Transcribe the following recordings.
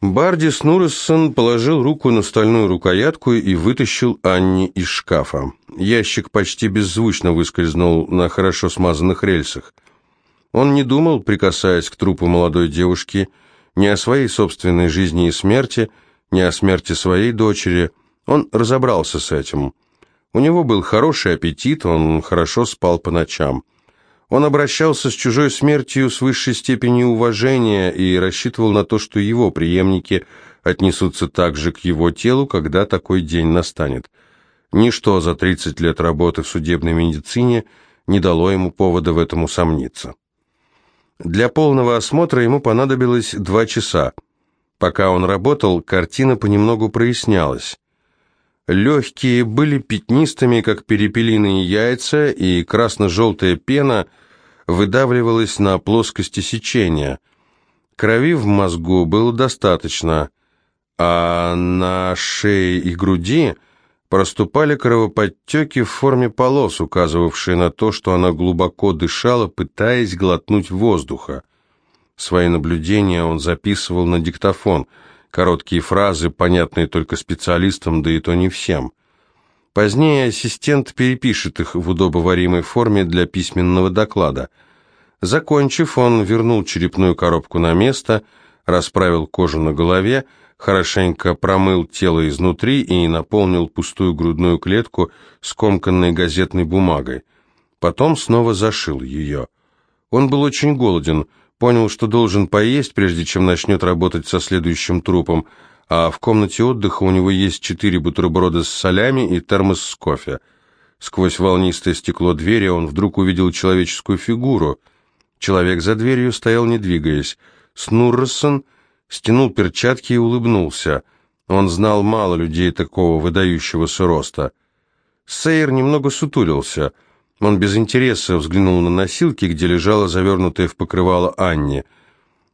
Барди Снурессон положил руку на стальную рукоятку и вытащил Анни из шкафа. Ящик почти беззвучно выскользнул на хорошо смазанных рельсах. Он не думал, прикасаясь к трупу молодой девушки, ни о своей собственной жизни и смерти, ни о смерти своей дочери. Он разобрался с этим. У него был хороший аппетит, он хорошо спал по ночам. Он обращался с чужой смертью с высшей степенью уважения и рассчитывал на то, что его преемники отнесутся так же к его телу, когда такой день настанет. Ничто за 30 лет работы в судебной медицине не дало ему повода в этом усомниться. Для полного осмотра ему понадобилось два часа. Пока он работал, картина понемногу прояснялась. Легкие были пятнистыми, как перепелиные яйца, и красно-желтая пена выдавливалась на плоскости сечения. Крови в мозгу было достаточно, а на шее и груди проступали кровоподтеки в форме полос, указывавшие на то, что она глубоко дышала, пытаясь глотнуть воздуха. Свои наблюдения он записывал на диктофон – короткие фразы, понятные только специалистам, да и то не всем. Позднее ассистент перепишет их в удобоваримой форме для письменного доклада. Закончив, он вернул черепную коробку на место, расправил кожу на голове, хорошенько промыл тело изнутри и наполнил пустую грудную клетку скомканной газетной бумагой. Потом снова зашил ее. Он был очень голоден, Понял, что должен поесть, прежде чем начнет работать со следующим трупом, а в комнате отдыха у него есть четыре бутерброда с солями и термос с кофе. Сквозь волнистое стекло двери он вдруг увидел человеческую фигуру. Человек за дверью стоял, не двигаясь. Снуррсон стянул перчатки и улыбнулся. Он знал мало людей такого выдающегося роста. Сейер немного сутулился — он без интереса взглянул на носилки, где лежала завернутая в покрывало Анни.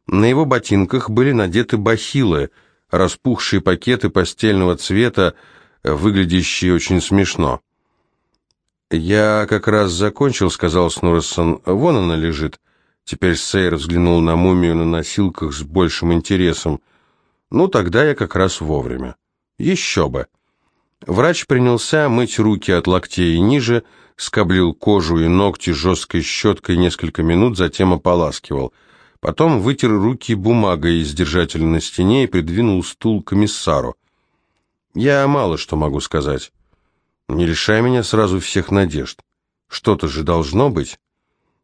На его ботинках были надеты бахилы, распухшие пакеты постельного цвета, выглядящие очень смешно. «Я как раз закончил», — сказал Снурсон. «Вон она лежит». Теперь Сейр взглянул на мумию на носилках с большим интересом. «Ну, тогда я как раз вовремя». «Еще бы». Врач принялся мыть руки от локтей и ниже, — скоблил кожу и ногти жесткой щеткой несколько минут, затем ополаскивал. Потом вытер руки бумагой из держателя на стене и придвинул стул комиссару. «Я мало что могу сказать. Не лишай меня сразу всех надежд. Что-то же должно быть».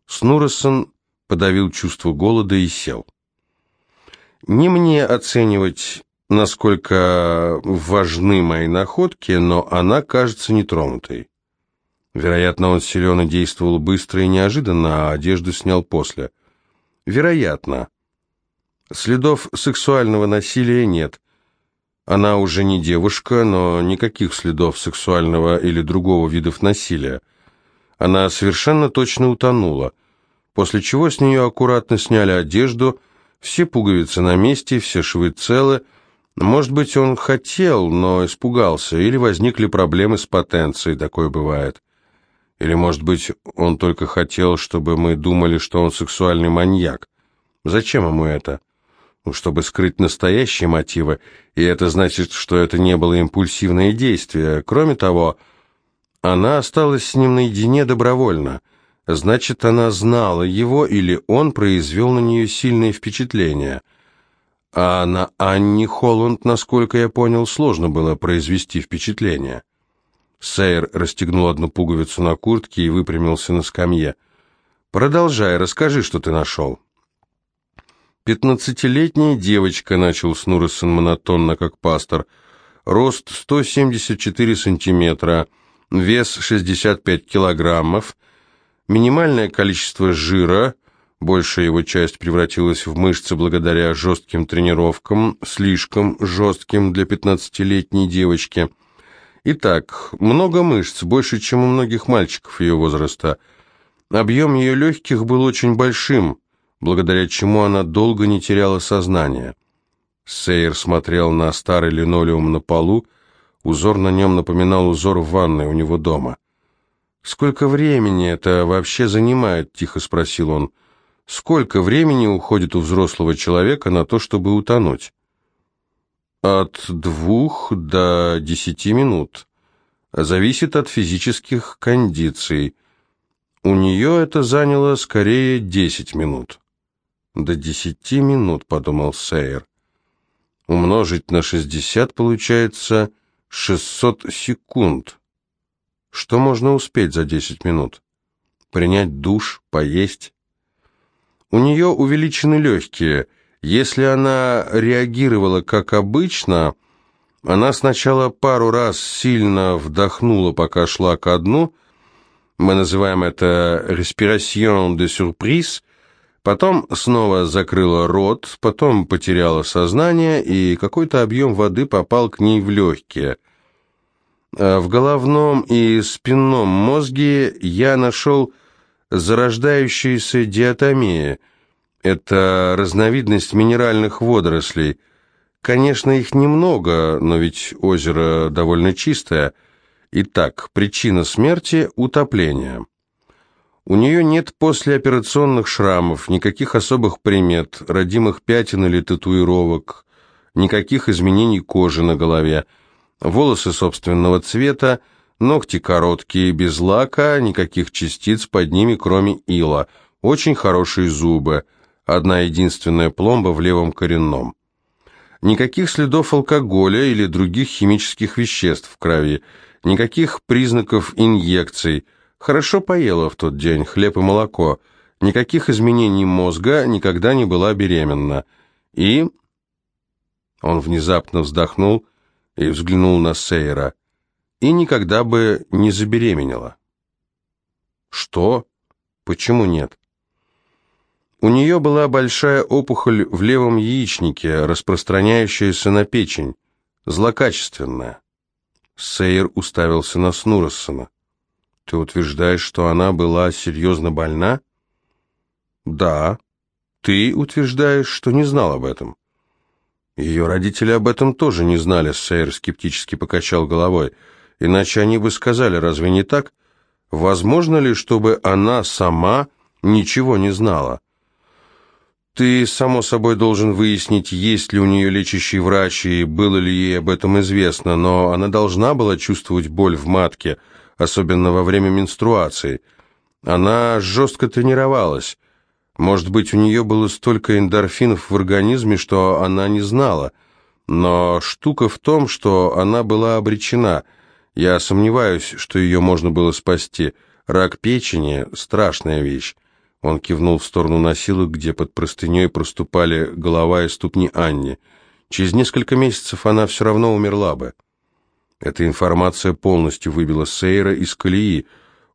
Снурресон подавил чувство голода и сел. «Не мне оценивать, насколько важны мои находки, но она кажется нетронутой. Вероятно, он силен и действовал быстро и неожиданно, а одежду снял после. Вероятно. Следов сексуального насилия нет. Она уже не девушка, но никаких следов сексуального или другого видов насилия. Она совершенно точно утонула, после чего с нее аккуратно сняли одежду, все пуговицы на месте, все швы целы. Может быть, он хотел, но испугался, или возникли проблемы с потенцией, такое бывает. Или, может быть, он только хотел, чтобы мы думали, что он сексуальный маньяк? Зачем ему это? Ну, чтобы скрыть настоящие мотивы, и это значит, что это не было импульсивное действие. Кроме того, она осталась с ним наедине добровольно. Значит, она знала его, или он произвел на нее сильное впечатление. А на Анни Холланд, насколько я понял, сложно было произвести впечатление. Сейер расстегнул одну пуговицу на куртке и выпрямился на скамье. «Продолжай, расскажи, что ты нашел». «Пятнадцатилетняя девочка», — начал Снурресон монотонно, как пастор. «Рост 174 сантиметра, вес 65 килограммов, минимальное количество жира, большая его часть превратилась в мышцы благодаря жестким тренировкам, слишком жестким для пятнадцатилетней девочки». Итак, много мышц, больше, чем у многих мальчиков ее возраста. Объем ее легких был очень большим, благодаря чему она долго не теряла сознание. Сейер смотрел на старый линолеум на полу, узор на нем напоминал узор в ванной у него дома. «Сколько времени это вообще занимает?» – тихо спросил он. «Сколько времени уходит у взрослого человека на то, чтобы утонуть?» От двух до десяти минут. Зависит от физических кондиций. У нее это заняло скорее десять минут. «До десяти минут», — подумал Сейер. «Умножить на шестьдесят получается шестьсот секунд. Что можно успеть за десять минут? Принять душ, поесть?» У нее увеличены легкие. Если она реагировала как обычно, она сначала пару раз сильно вдохнула, пока шла ко дну. Мы называем это «respiration de surprise», Потом снова закрыла рот, потом потеряла сознание, и какой-то объем воды попал к ней в легкие. А в головном и спинном мозге я нашел зарождающиеся диатомии. Это разновидность минеральных водорослей. Конечно, их немного, но ведь озеро довольно чистое. Итак, причина смерти – утопление. У нее нет послеоперационных шрамов, никаких особых примет, родимых пятен или татуировок, никаких изменений кожи на голове, волосы собственного цвета, ногти короткие, без лака, никаких частиц под ними, кроме ила, очень хорошие зубы, одна единственная пломба в левом коренном. Никаких следов алкоголя или других химических веществ в крови, никаких признаков инъекций – Хорошо поела в тот день хлеб и молоко. Никаких изменений мозга, никогда не была беременна. И... Он внезапно вздохнул и взглянул на Сейра. И никогда бы не забеременела. Что? Почему нет? У нее была большая опухоль в левом яичнике, распространяющаяся на печень, злокачественная. Сейр уставился на Снурассона. Ты утверждаешь, что она была серьезно больна? Да. Ты утверждаешь, что не знал об этом. Ее родители об этом тоже не знали, Сейр скептически покачал головой. Иначе они бы сказали, разве не так? Возможно ли, чтобы она сама ничего не знала? Ты, само собой, должен выяснить, есть ли у нее лечащий врач и было ли ей об этом известно, но она должна была чувствовать боль в матке – особенно во время менструации. Она жестко тренировалась. Может быть, у нее было столько эндорфинов в организме, что она не знала. Но штука в том, что она была обречена. Я сомневаюсь, что ее можно было спасти. Рак печени – страшная вещь. Он кивнул в сторону носилок, где под простыней проступали голова и ступни Анни. Через несколько месяцев она все равно умерла бы. Эта информация полностью выбила Сейра из колеи.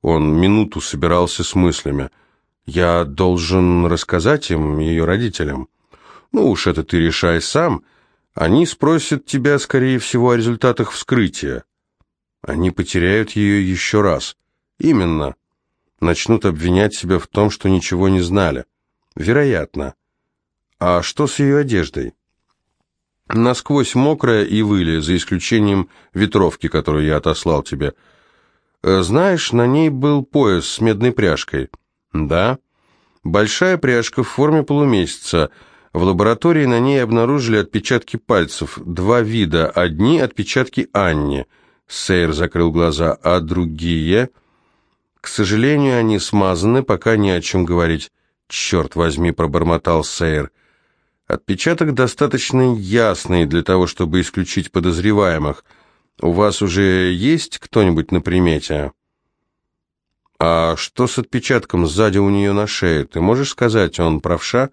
Он минуту собирался с мыслями. «Я должен рассказать им, ее родителям». «Ну уж это ты решай сам. Они спросят тебя, скорее всего, о результатах вскрытия». Они потеряют ее еще раз. Именно. Начнут обвинять себя в том, что ничего не знали. Вероятно. А что с ее одеждой? насквозь мокрая и выли, за исключением ветровки, которую я отослал тебе. Э, знаешь, на ней был пояс с медной пряжкой. Да. Большая пряжка в форме полумесяца. В лаборатории на ней обнаружили отпечатки пальцев. Два вида. Одни отпечатки Анни. Сейр закрыл глаза, а другие... К сожалению, они смазаны, пока не о чем говорить. «Черт возьми», — пробормотал Сейр. Отпечаток достаточно ясный для того, чтобы исключить подозреваемых. У вас уже есть кто-нибудь на примете? А что с отпечатком сзади у нее на шее? Ты можешь сказать, он правша?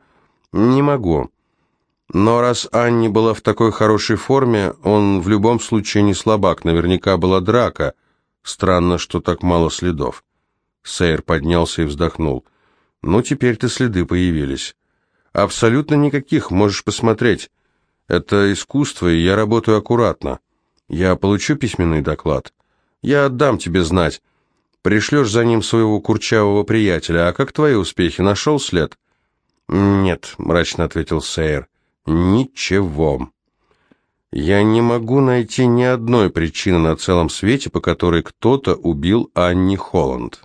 Не могу. Но раз Анни была в такой хорошей форме, он в любом случае не слабак, наверняка была драка. Странно, что так мало следов. Сейр поднялся и вздохнул. Ну, теперь-то следы появились. Абсолютно никаких, можешь посмотреть. Это искусство, и я работаю аккуратно. Я получу письменный доклад. Я отдам тебе знать. Пришлешь за ним своего курчавого приятеля. А как твои успехи? Нашел след? Нет, мрачно ответил Сейер. Ничего. Я не могу найти ни одной причины на целом свете, по которой кто-то убил Анни Холланд.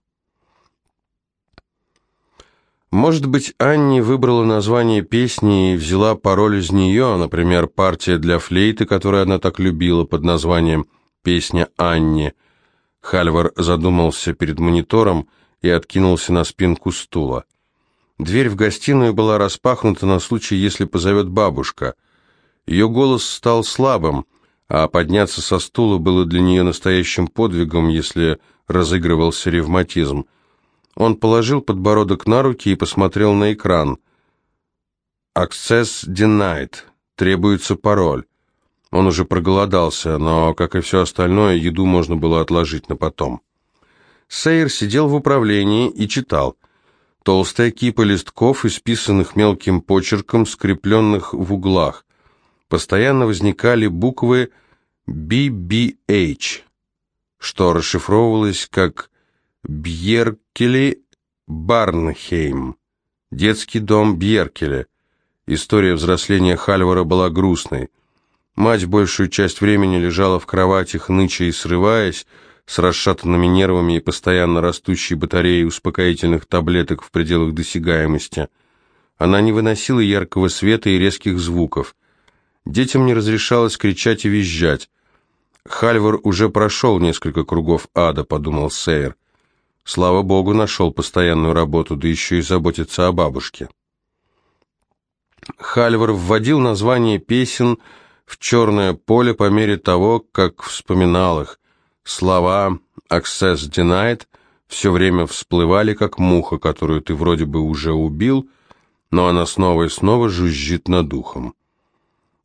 Может быть, Анни выбрала название песни и взяла пароль из нее, например, партия для флейты, которую она так любила, под названием «Песня Анни». Хальвар задумался перед монитором и откинулся на спинку стула. Дверь в гостиную была распахнута на случай, если позовет бабушка. Ее голос стал слабым, а подняться со стула было для нее настоящим подвигом, если разыгрывался ревматизм. Он положил подбородок на руки и посмотрел на экран. «Access denied. Требуется пароль». Он уже проголодался, но, как и все остальное, еду можно было отложить на потом. Сейер сидел в управлении и читал. Толстая кипа листков, исписанных мелким почерком, скрепленных в углах. Постоянно возникали буквы BBH, что расшифровывалось как Бьеркели Барнхейм. Детский дом Бьеркеля. История взросления Хальвара была грустной. Мать большую часть времени лежала в кровати, хныча и срываясь, с расшатанными нервами и постоянно растущей батареей успокоительных таблеток в пределах досягаемости. Она не выносила яркого света и резких звуков. Детям не разрешалось кричать и визжать. «Хальвар уже прошел несколько кругов ада», — подумал Сейер. Слава богу, нашел постоянную работу, да еще и заботится о бабушке. Хальвар вводил название песен в черное поле по мере того, как вспоминал их. Слова «Access denied» все время всплывали, как муха, которую ты вроде бы уже убил, но она снова и снова жужжит над ухом.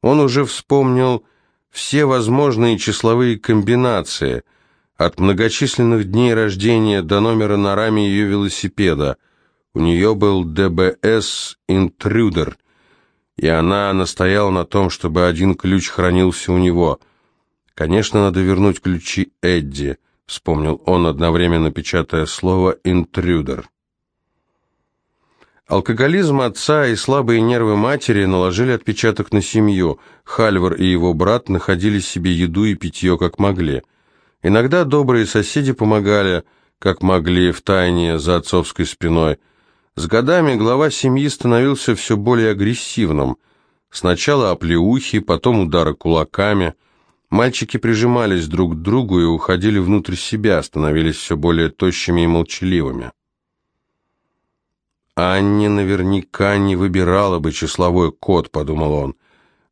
Он уже вспомнил все возможные числовые комбинации, от многочисленных дней рождения до номера на раме ее велосипеда. У нее был ДБС «Интрудер», и она настояла на том, чтобы один ключ хранился у него. «Конечно, надо вернуть ключи Эдди», — вспомнил он, одновременно печатая слово «интрудер». Алкоголизм отца и слабые нервы матери наложили отпечаток на семью. Хальвар и его брат находили себе еду и питье как могли. Иногда добрые соседи помогали, как могли, в тайне за отцовской спиной. С годами глава семьи становился все более агрессивным. Сначала оплеухи, потом удары кулаками. Мальчики прижимались друг к другу и уходили внутрь себя, становились все более тощими и молчаливыми. Анни наверняка не выбирала бы числовой код, подумал он.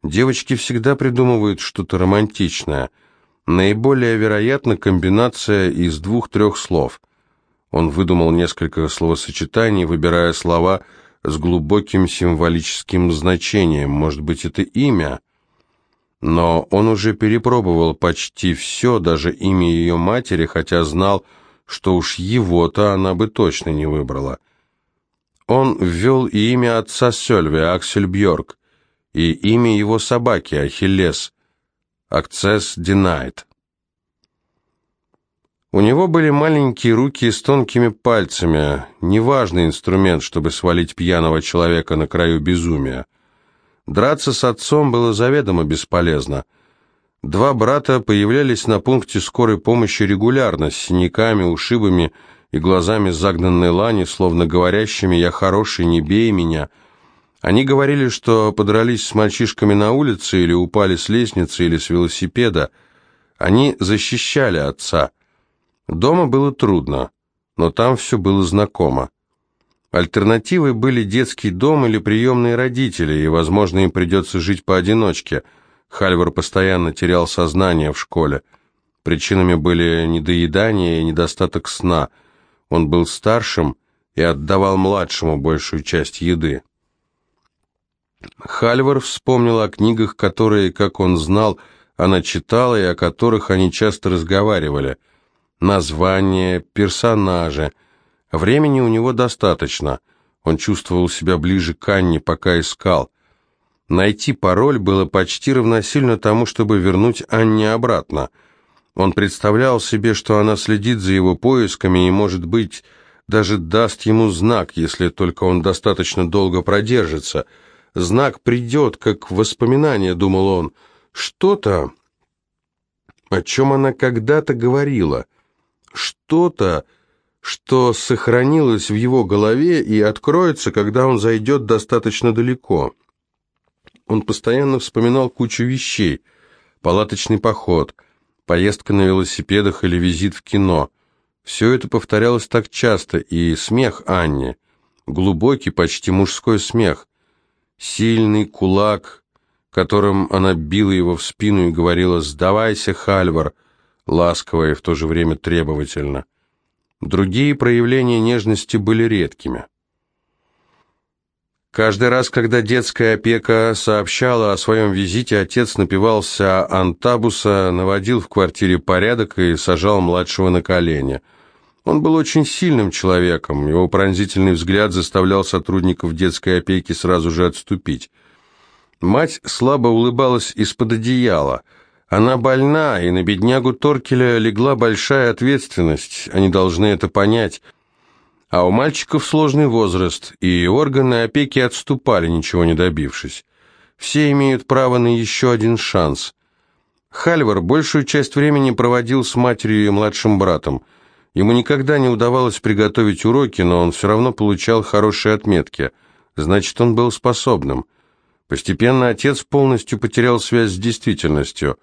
Девочки всегда придумывают что-то романтичное – Наиболее вероятна комбинация из двух-трех слов. Он выдумал несколько словосочетаний, выбирая слова с глубоким символическим значением. Может быть, это имя? Но он уже перепробовал почти все, даже имя ее матери, хотя знал, что уж его-то она бы точно не выбрала. Он ввел и имя отца Сельви, Аксель Бьорк, и имя его собаки, Ахиллес – Access denied. У него были маленькие руки с тонкими пальцами, неважный инструмент, чтобы свалить пьяного человека на краю безумия. Драться с отцом было заведомо бесполезно. Два брата появлялись на пункте скорой помощи регулярно, с синяками, ушибами и глазами загнанной лани, словно говорящими «я хороший, не бей меня», они говорили, что подрались с мальчишками на улице или упали с лестницы или с велосипеда. Они защищали отца. Дома было трудно, но там все было знакомо. Альтернативой были детский дом или приемные родители, и, возможно, им придется жить поодиночке. Хальвар постоянно терял сознание в школе. Причинами были недоедание и недостаток сна. Он был старшим и отдавал младшему большую часть еды. Хальвар вспомнил о книгах, которые, как он знал, она читала и о которых они часто разговаривали. Названия, персонажи. Времени у него достаточно. Он чувствовал себя ближе к Анне, пока искал. Найти пароль было почти равносильно тому, чтобы вернуть Анне обратно. Он представлял себе, что она следит за его поисками и, может быть, даже даст ему знак, если только он достаточно долго продержится – Знак придет, как воспоминание, думал он. Что-то, о чем она когда-то говорила. Что-то, что сохранилось в его голове и откроется, когда он зайдет достаточно далеко. Он постоянно вспоминал кучу вещей. Палаточный поход, поездка на велосипедах или визит в кино. Все это повторялось так часто, и смех Анни, глубокий, почти мужской смех, сильный кулак, которым она била его в спину и говорила «Сдавайся, Хальвар», ласково и в то же время требовательно. Другие проявления нежности были редкими. Каждый раз, когда детская опека сообщала о своем визите, отец напивался антабуса, наводил в квартире порядок и сажал младшего на колени. Он был очень сильным человеком, его пронзительный взгляд заставлял сотрудников детской опеки сразу же отступить. Мать слабо улыбалась из-под одеяла. Она больна, и на беднягу Торкеля легла большая ответственность, они должны это понять – а у мальчиков сложный возраст, и органы опеки отступали, ничего не добившись. Все имеют право на еще один шанс. Хальвар большую часть времени проводил с матерью и младшим братом. Ему никогда не удавалось приготовить уроки, но он все равно получал хорошие отметки. Значит, он был способным. Постепенно отец полностью потерял связь с действительностью.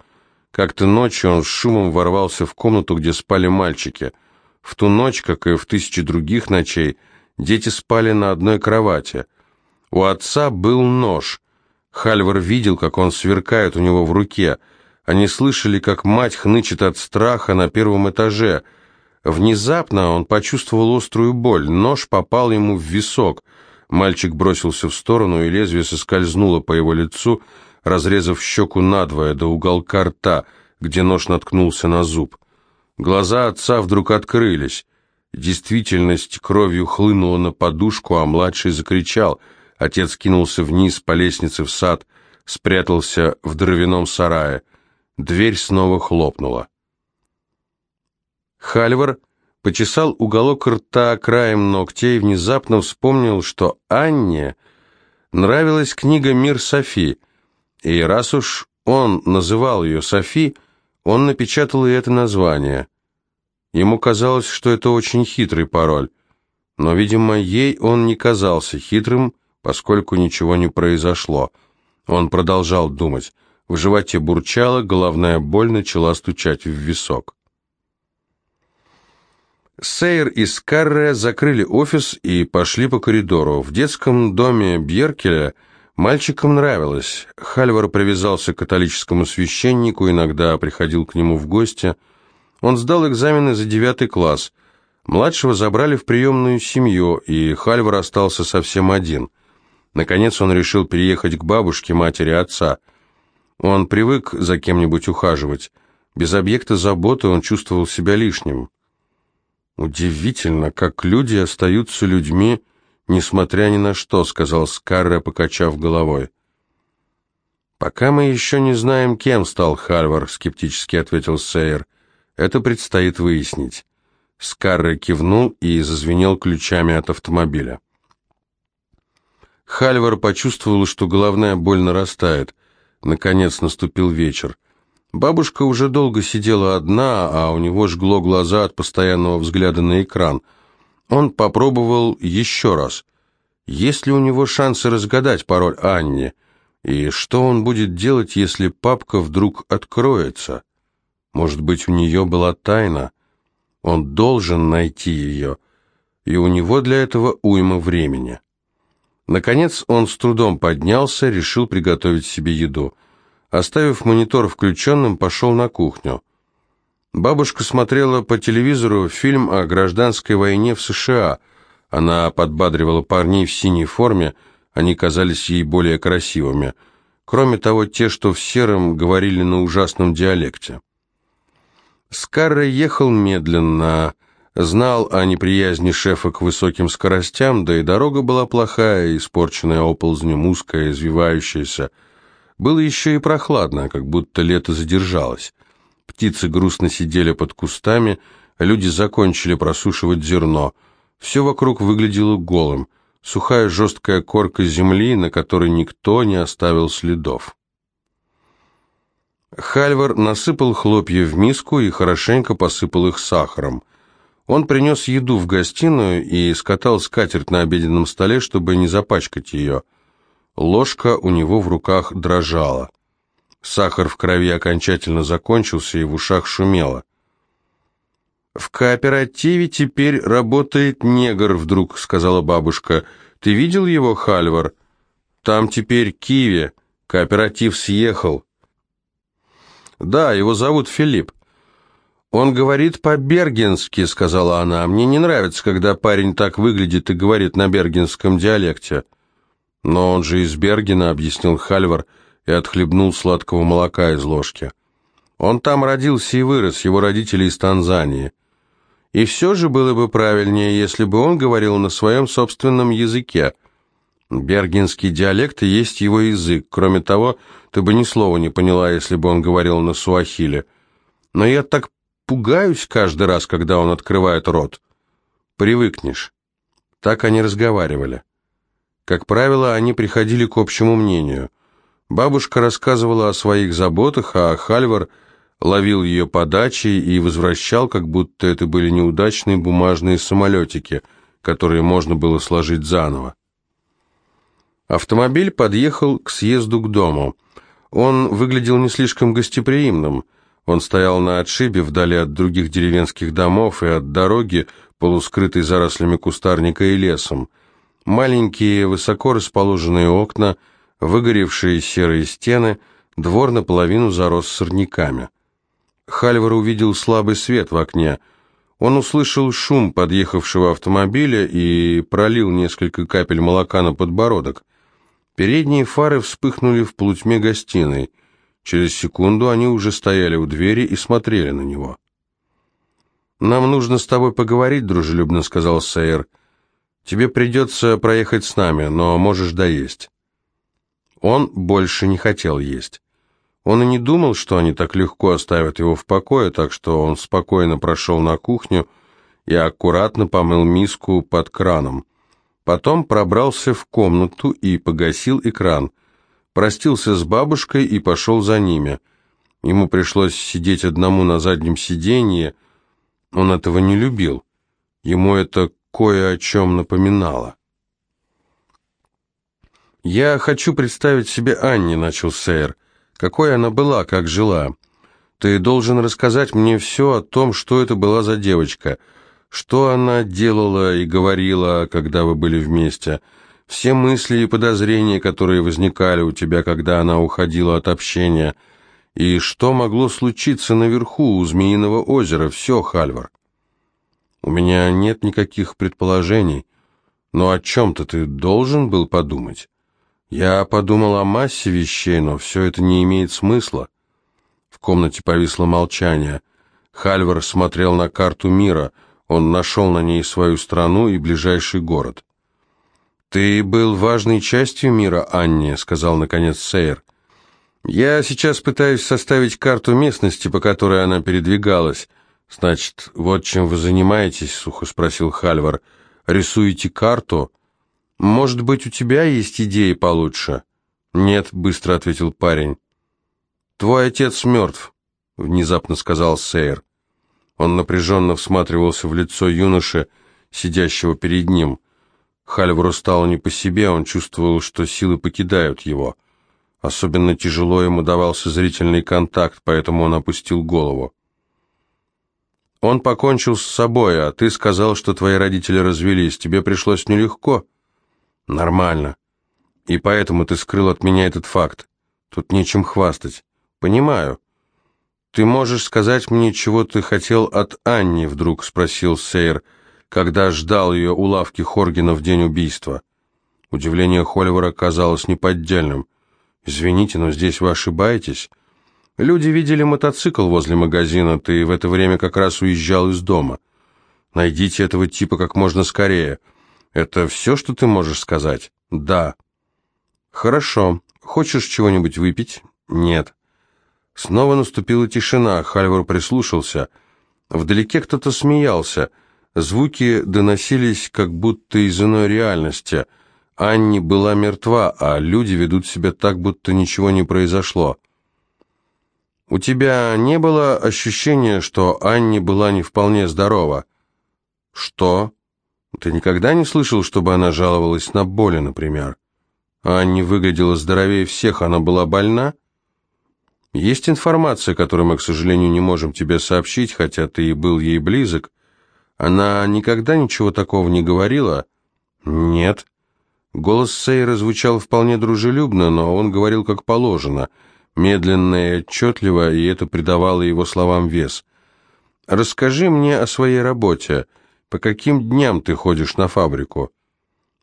Как-то ночью он с шумом ворвался в комнату, где спали мальчики – в ту ночь, как и в тысячи других ночей, дети спали на одной кровати. У отца был нож. Хальвар видел, как он сверкает у него в руке. Они слышали, как мать хнычет от страха на первом этаже. Внезапно он почувствовал острую боль. Нож попал ему в висок. Мальчик бросился в сторону, и лезвие соскользнуло по его лицу, разрезав щеку надвое до уголка рта, где нож наткнулся на зуб. Глаза отца вдруг открылись. Действительность кровью хлынула на подушку, а младший закричал. Отец кинулся вниз по лестнице в сад, спрятался в дровяном сарае. Дверь снова хлопнула. Хальвар почесал уголок рта краем ногтя и внезапно вспомнил, что Анне нравилась книга «Мир Софи», и раз уж он называл ее Софи, он напечатал и это название. Ему казалось, что это очень хитрый пароль, но, видимо, ей он не казался хитрым, поскольку ничего не произошло. Он продолжал думать. В животе бурчало, головная боль начала стучать в висок. Сейр и Скарре закрыли офис и пошли по коридору. В детском доме Бьеркеля Мальчикам нравилось. Хальвар привязался к католическому священнику, иногда приходил к нему в гости. Он сдал экзамены за девятый класс. Младшего забрали в приемную семью, и Хальвар остался совсем один. Наконец он решил переехать к бабушке, матери отца. Он привык за кем-нибудь ухаживать. Без объекта заботы он чувствовал себя лишним. Удивительно, как люди остаются людьми, «Несмотря ни на что», — сказал Скарре, покачав головой. «Пока мы еще не знаем, кем стал Харвар», — скептически ответил Сейер. «Это предстоит выяснить». Скарре кивнул и зазвенел ключами от автомобиля. Хальвар почувствовал, что головная боль нарастает. Наконец наступил вечер. Бабушка уже долго сидела одна, а у него жгло глаза от постоянного взгляда на экран — он попробовал еще раз. Есть ли у него шансы разгадать пароль Анни? И что он будет делать, если папка вдруг откроется? Может быть, у нее была тайна? Он должен найти ее, и у него для этого уйма времени. Наконец он с трудом поднялся, решил приготовить себе еду. Оставив монитор включенным, пошел на кухню. Бабушка смотрела по телевизору фильм о гражданской войне в США. Она подбадривала парней в синей форме, они казались ей более красивыми. Кроме того, те, что в сером, говорили на ужасном диалекте. Скарра ехал медленно, знал о неприязни шефа к высоким скоростям, да и дорога была плохая, испорченная оползнем, узкая, извивающаяся. Было еще и прохладно, как будто лето задержалось. Птицы грустно сидели под кустами, а люди закончили просушивать зерно. Все вокруг выглядело голым, сухая жесткая корка земли, на которой никто не оставил следов. Хальвар насыпал хлопья в миску и хорошенько посыпал их сахаром. Он принес еду в гостиную и скатал скатерть на обеденном столе, чтобы не запачкать ее. Ложка у него в руках дрожала. Сахар в крови окончательно закончился и в ушах шумело. «В кооперативе теперь работает негр», — вдруг сказала бабушка. «Ты видел его, Хальвар? Там теперь Киви. Кооператив съехал». «Да, его зовут Филипп. «Он говорит по-бергенски», — сказала она. «Мне не нравится, когда парень так выглядит и говорит на бергенском диалекте». «Но он же из Бергена», — объяснил Хальвар и отхлебнул сладкого молока из ложки. «Он там родился и вырос, его родители из Танзании. И все же было бы правильнее, если бы он говорил на своем собственном языке. Бергенский диалект и есть его язык. Кроме того, ты бы ни слова не поняла, если бы он говорил на суахиле. Но я так Пугаюсь каждый раз, когда он открывает рот. Привыкнешь. Так они разговаривали. Как правило, они приходили к общему мнению. Бабушка рассказывала о своих заботах, а Хальвар ловил ее подачи и возвращал, как будто это были неудачные бумажные самолетики, которые можно было сложить заново. Автомобиль подъехал к съезду к дому. Он выглядел не слишком гостеприимным – он стоял на отшибе, вдали от других деревенских домов и от дороги, полускрытой зарослями кустарника и лесом. Маленькие, высоко расположенные окна, выгоревшие серые стены, двор наполовину зарос сорняками. Хальвар увидел слабый свет в окне. Он услышал шум подъехавшего автомобиля и пролил несколько капель молока на подбородок. Передние фары вспыхнули в полутьме гостиной. Через секунду они уже стояли у двери и смотрели на него. «Нам нужно с тобой поговорить», — дружелюбно сказал Сейер. «Тебе придется проехать с нами, но можешь доесть». Он больше не хотел есть. Он и не думал, что они так легко оставят его в покое, так что он спокойно прошел на кухню и аккуратно помыл миску под краном. Потом пробрался в комнату и погасил экран — простился с бабушкой и пошел за ними. Ему пришлось сидеть одному на заднем сиденье. Он этого не любил. Ему это кое о чем напоминало. «Я хочу представить себе Анни», — начал Сейр. «Какой она была, как жила. Ты должен рассказать мне все о том, что это была за девочка, что она делала и говорила, когда вы были вместе» все мысли и подозрения, которые возникали у тебя, когда она уходила от общения, и что могло случиться наверху у Змеиного озера, все, Хальвар. У меня нет никаких предположений, но о чем-то ты должен был подумать. Я подумал о массе вещей, но все это не имеет смысла. В комнате повисло молчание. Хальвар смотрел на карту мира, он нашел на ней свою страну и ближайший город. «Ты был важной частью мира, Анни», — сказал наконец Сейер. «Я сейчас пытаюсь составить карту местности, по которой она передвигалась». «Значит, вот чем вы занимаетесь?» — сухо спросил Хальвар. «Рисуете карту? Может быть, у тебя есть идеи получше?» «Нет», — быстро ответил парень. «Твой отец мертв», — внезапно сказал Сейер. Он напряженно всматривался в лицо юноши, сидящего перед ним. Хальвару стало не по себе, он чувствовал, что силы покидают его. Особенно тяжело ему давался зрительный контакт, поэтому он опустил голову. «Он покончил с собой, а ты сказал, что твои родители развелись. Тебе пришлось нелегко?» «Нормально. И поэтому ты скрыл от меня этот факт. Тут нечем хвастать. Понимаю. Ты можешь сказать мне, чего ты хотел от Анни?» — вдруг спросил Сейр когда ждал ее у лавки Хоргина в день убийства. Удивление Холивера казалось неподдельным. «Извините, но здесь вы ошибаетесь. Люди видели мотоцикл возле магазина, ты в это время как раз уезжал из дома. Найдите этого типа как можно скорее. Это все, что ты можешь сказать?» «Да». «Хорошо. Хочешь чего-нибудь выпить?» «Нет». Снова наступила тишина, Хальвар прислушался. Вдалеке кто-то смеялся — Звуки доносились как будто из иной реальности. Анни была мертва, а люди ведут себя так, будто ничего не произошло. «У тебя не было ощущения, что Анни была не вполне здорова?» Что? Ты никогда не слышал, чтобы она жаловалась на боли, например? Анни выглядела здоровее всех, она была больна? Есть информация, которую мы, к сожалению, не можем тебе сообщить, хотя ты и был ей близок. Она никогда ничего такого не говорила? Нет. Голос Сейра звучал вполне дружелюбно, но он говорил как положено, медленно и отчетливо, и это придавало его словам вес. «Расскажи мне о своей работе. По каким дням ты ходишь на фабрику?»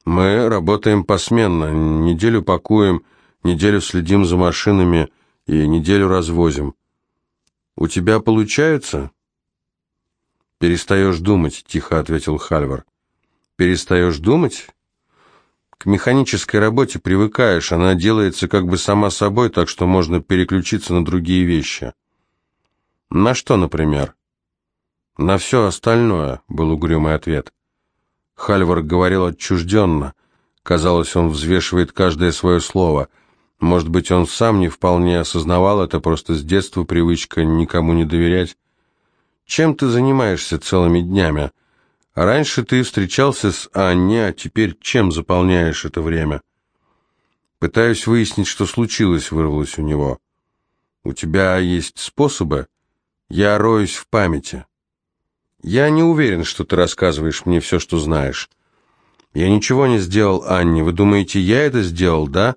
«Мы работаем посменно. Неделю пакуем, неделю следим за машинами и неделю развозим». «У тебя получается?» «Перестаешь думать», — тихо ответил Хальвар. «Перестаешь думать?» К механической работе привыкаешь, она делается как бы сама собой, так что можно переключиться на другие вещи. На что, например? На все остальное, был угрюмый ответ. Хальвар говорил отчужденно. Казалось, он взвешивает каждое свое слово. Может быть, он сам не вполне осознавал это, просто с детства привычка никому не доверять. Чем ты занимаешься целыми днями? Раньше ты встречался с Анне, а теперь чем заполняешь это время? Пытаюсь выяснить, что случилось, вырвалось у него. У тебя есть способы? Я роюсь в памяти. Я не уверен, что ты рассказываешь мне все, что знаешь. Я ничего не сделал, Анне. Вы думаете, я это сделал, да?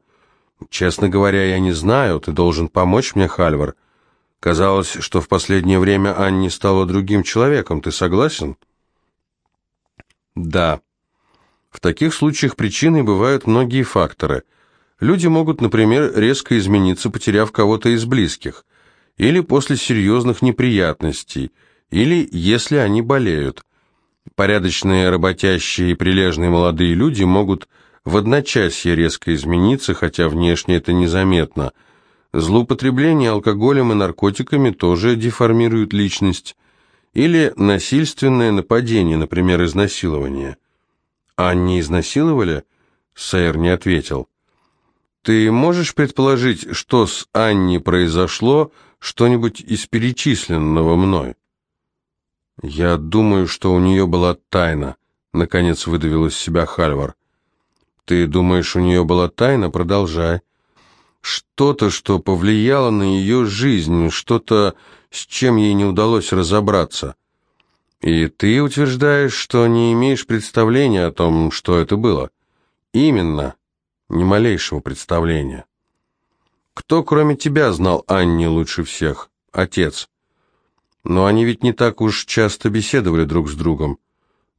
Честно говоря, я не знаю. Ты должен помочь мне, Хальвар. Казалось, что в последнее время Анне стала другим человеком. Ты согласен? Да. В таких случаях причиной бывают многие факторы. Люди могут, например, резко измениться, потеряв кого-то из близких, или после серьезных неприятностей, или если они болеют. Порядочные, работящие и прилежные молодые люди могут в одночасье резко измениться, хотя внешне это незаметно. Злоупотребление алкоголем и наркотиками тоже деформирует личность или насильственное нападение, например, изнасилование. А изнасиловали? Сайер не ответил. Ты можешь предположить, что с Анни произошло, что-нибудь из перечисленного мной? Я думаю, что у нее была тайна, наконец выдавил из себя Хальвар. Ты думаешь, у нее была тайна? Продолжай. Что-то, что повлияло на ее жизнь, что-то, с чем ей не удалось разобраться. И ты утверждаешь, что не имеешь представления о том, что это было. Именно. Ни малейшего представления. Кто, кроме тебя, знал Анни лучше всех? Отец. Но они ведь не так уж часто беседовали друг с другом.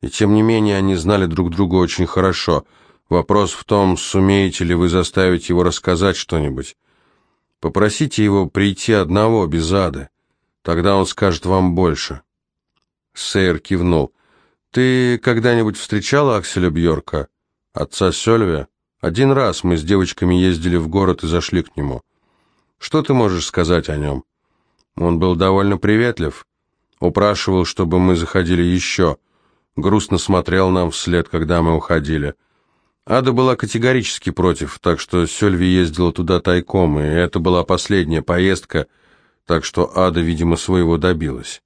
И тем не менее они знали друг друга очень хорошо. Вопрос в том, сумеете ли вы заставить его рассказать что-нибудь. Попросите его прийти одного, без ады. Тогда он скажет вам больше». Сейр кивнул. «Ты когда-нибудь встречала Акселя Бьорка, отца Сёльве? Один раз мы с девочками ездили в город и зашли к нему. Что ты можешь сказать о нем?» Он был довольно приветлив, упрашивал, чтобы мы заходили еще, грустно смотрел нам вслед, когда мы уходили. Ада была категорически против, так что Сёльви ездила туда тайком, и это была последняя поездка, так что Ада, видимо, своего добилась.